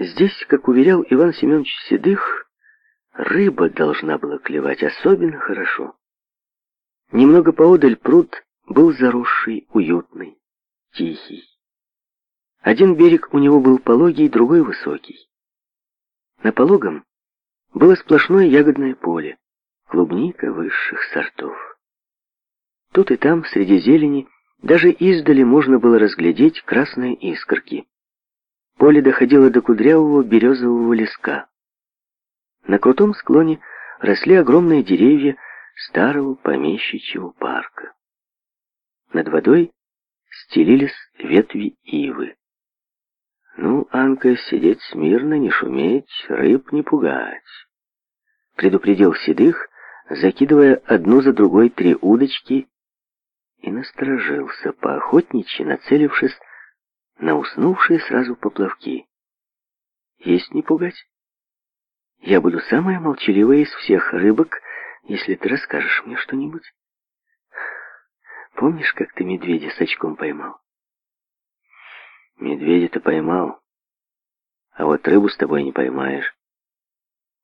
Здесь, как уверял Иван Семенович Седых, рыба должна была клевать особенно хорошо. Немного поодаль пруд был заросший, уютный, тихий. Один берег у него был пологий, другой высокий. На пологом было сплошное ягодное поле, клубника высших сортов. Тут и там, среди зелени, даже издали можно было разглядеть красные искорки. Поле доходило до кудрявого березового леска. На крутом склоне росли огромные деревья старого помещичьего парка. Над водой стелились ветви ивы. Ну, Анка, сидеть смирно, не шуметь, рыб не пугать. Предупредил седых, закидывая одну за другой три удочки, и насторожился, поохотничьи, нацелившись на уснувшие сразу поплавки. Есть не пугать. Я буду самая молчаливая из всех рыбок, если ты расскажешь мне что-нибудь. Помнишь, как ты медведя с очком поймал? Медведя ты поймал, а вот рыбу с тобой не поймаешь.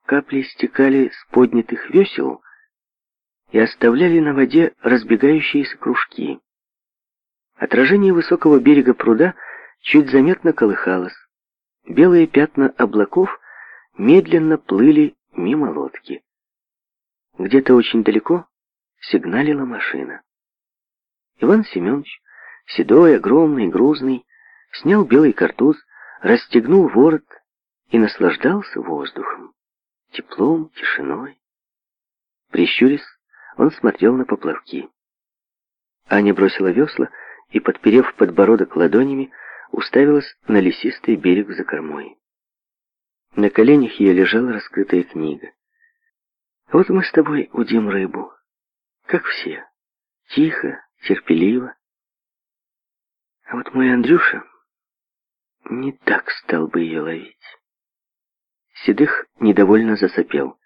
Капли стекали с поднятых весел и оставляли на воде разбегающиеся кружки. Отражение высокого берега пруда — чуть заметно колыхалось. Белые пятна облаков медленно плыли мимо лодки. Где-то очень далеко сигналила машина. Иван Семенович, седой, огромный, грузный, снял белый картуз, расстегнул ворот и наслаждался воздухом, теплом, тишиной. Прищурясь, он смотрел на поплавки. Аня бросила весла и, подперев подбородок ладонями, уставилась на лесистый берег за кормой. На коленях ей лежала раскрытая книга. «Вот мы с тобой удим рыбу, как все, тихо, терпеливо. А вот мой Андрюша не так стал бы ее ловить». Седых недовольно засопел.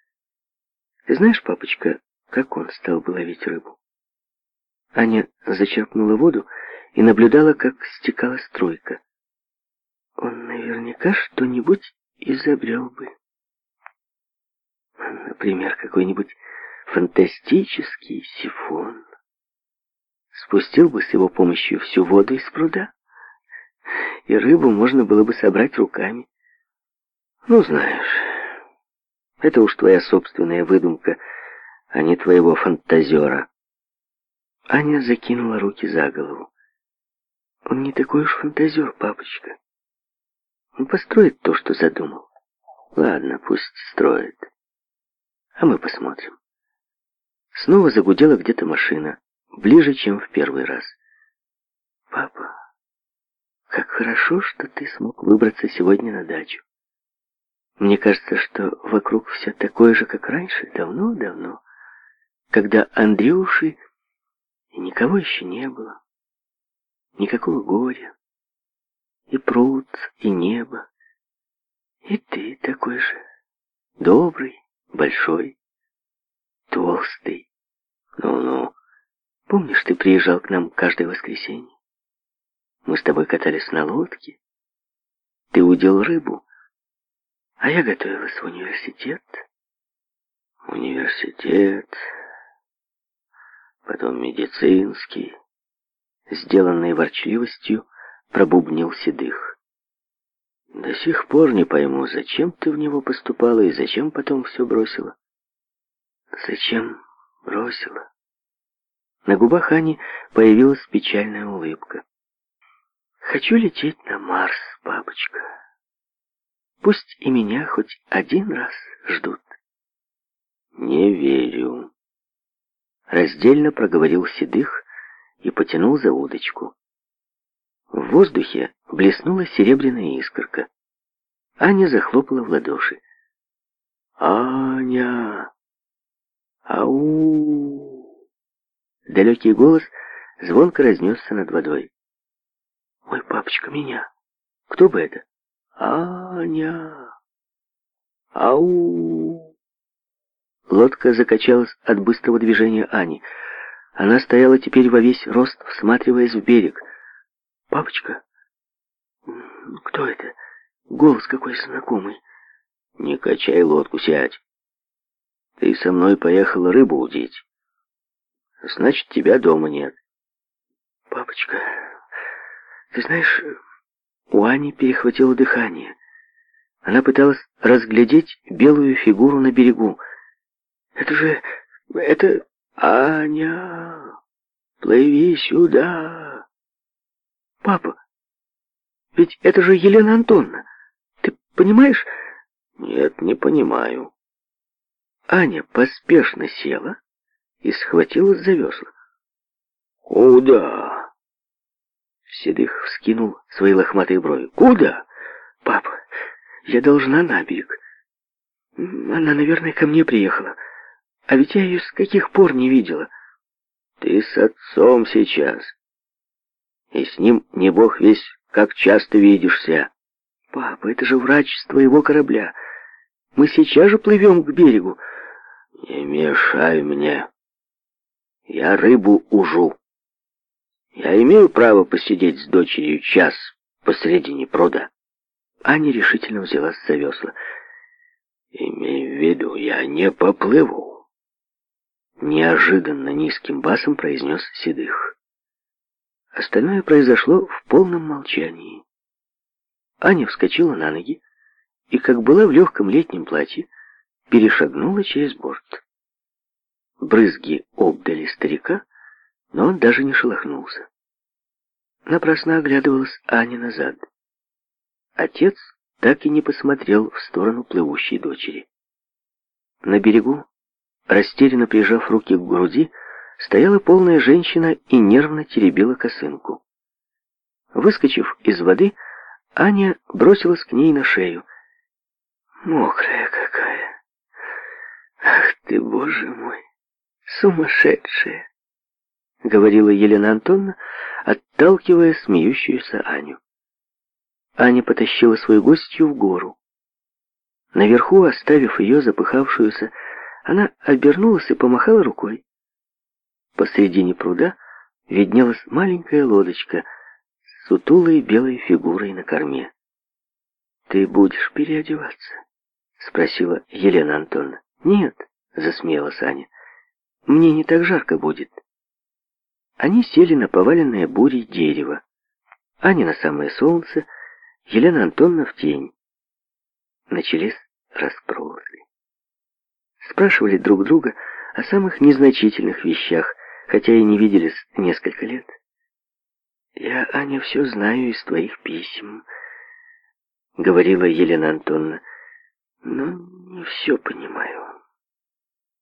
«Ты знаешь, папочка, как он стал бы ловить рыбу?» Аня зачерпнула воду и наблюдала, как стекала струйка. Он наверняка что-нибудь изобрел бы. Например, какой-нибудь фантастический сифон. Спустил бы с его помощью всю воду из пруда, и рыбу можно было бы собрать руками. Ну, знаешь, это уж твоя собственная выдумка, а не твоего фантазера. Аня закинула руки за голову. Он не такой уж фантазер, папочка. Он построит то, что задумал. Ладно, пусть строит. А мы посмотрим. Снова загудела где-то машина, ближе, чем в первый раз. Папа, как хорошо, что ты смог выбраться сегодня на дачу. Мне кажется, что вокруг все такое же, как раньше, давно-давно, когда Андрюши и никого еще не было никакого горя. И пруд, и небо. И ты такой же. Добрый, большой, толстый. Ну-ну, помнишь, ты приезжал к нам каждое воскресенье? Мы с тобой катались на лодке. Ты удел рыбу, а я готовилась в университет. Университет, потом медицинский сделанной ворчливостью, пробубнил Седых. «До сих пор не пойму, зачем ты в него поступала и зачем потом все бросила?» «Зачем бросила?» На губах Ани появилась печальная улыбка. «Хочу лететь на Марс, бабочка. Пусть и меня хоть один раз ждут». «Не верю», — раздельно проговорил Седых, и потянул за удочку. В воздухе блеснула серебряная искорка. Аня захлопала в ладоши. «Аня! Ау!» Далекий голос звонко разнесся над водой. Мой папочка, меня! Кто бы это?» «Аня! Ау!» Лодка закачалась от быстрого движения Ани. Она стояла теперь во весь рост, всматриваясь в берег. «Папочка? Кто это? Голос какой знакомый!» «Не качай лодку, сядь! Ты со мной поехала рыбу удить. Значит, тебя дома нет». «Папочка, ты знаешь, у Ани перехватило дыхание. Она пыталась разглядеть белую фигуру на берегу. Это же... это...» «Аня, плыви сюда!» «Папа, ведь это же Елена Антоновна! Ты понимаешь?» «Нет, не понимаю». Аня поспешно села и схватилась за весла. «Куда?» Седых вскинул свои лохматые брови. «Куда?» «Папа, я должна на берег. Она, наверное, ко мне приехала. А ведь я ее с каких пор не видела. Ты с отцом сейчас. И с ним, не бог весь, как часто видишься. Папа, это же врач с твоего корабля. Мы сейчас же плывем к берегу. Не мешай мне. Я рыбу ужу. Я имею право посидеть с дочерью час посредине пруда. Аня решительно взялась за весла. Имей в виду, я не поплыву неожиданно низким басом произнес Седых. Остальное произошло в полном молчании. Аня вскочила на ноги и, как была в легком летнем платье, перешагнула через борт. Брызги обдали старика, но он даже не шелохнулся. Напрасно оглядывалась Аня назад. Отец так и не посмотрел в сторону плывущей дочери. На берегу Растерянно прижав руки к груди, стояла полная женщина и нервно теребила косынку. Выскочив из воды, Аня бросилась к ней на шею. «Мокрая какая! Ах ты, боже мой! Сумасшедшая!» — говорила Елена Антонна, отталкивая смеющуюся Аню. Аня потащила свою гостью в гору. Наверху, оставив ее запыхавшуюся, она обернулась и помахала рукой. Посредине пруда виднелась маленькая лодочка с сутулой белой фигурой на корме. «Ты будешь переодеваться?» — спросила Елена Антоновна. «Нет», — засмеялась Аня, — «мне не так жарко будет». Они сели на поваленное бурей дерево. Аня на самое солнце, Елена Антоновна в тень. Начались распросы. Спрашивали друг друга о самых незначительных вещах, хотя и не виделись несколько лет. «Я, Аня, все знаю из твоих писем», — говорила Елена Антоновна, — «но не все понимаю».